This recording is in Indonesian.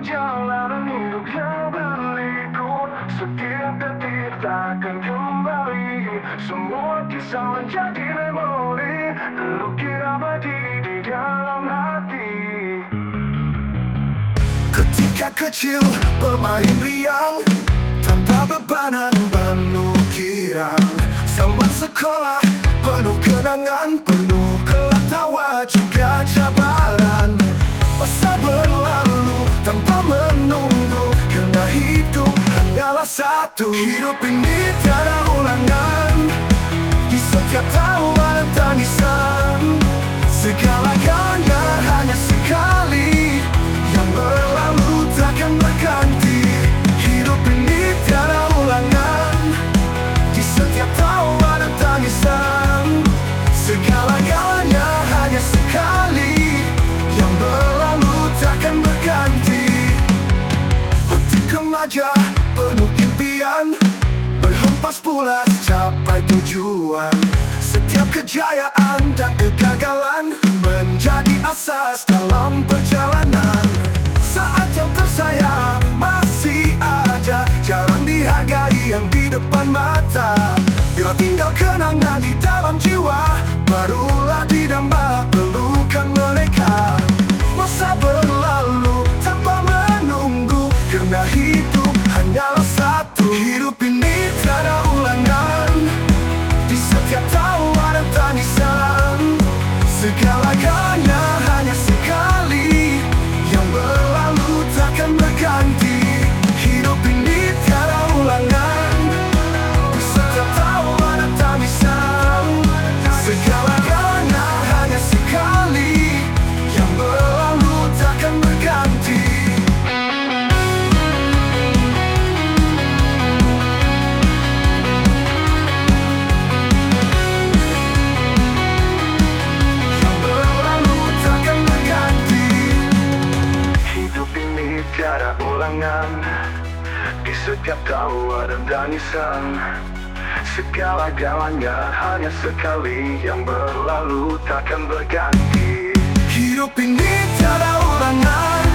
perjalanan hidup yang berliku Setiap detik takkan kembali. Semua kisah menjadi memori. Terukir abadi di dalam hati. Ketika kecil bermain riang. Tanpa bebanan penuh kirang. Zaman sekolah penuh kenangan Penuh satu. Hidup ini tiada ulangan. Di setiap tawa dan tangisan. Segala-galanya hanya sekali. Yang berlalu takkan berganti. Hidup ini tiada ulangan. Di setiap tawa dan tangisan. Segala-galanya hanya sekali. Yang berlalu takkan berganti. Remaja. penuh impian Berhempas pulas capai tujuan. Setiap kejayaan dan kegagalan Menjadi asas Di setiap tawa dan tangisan Segala-galanya hanya sekali Yang berlalu takkan berganti. Hidup ini tiada ulangan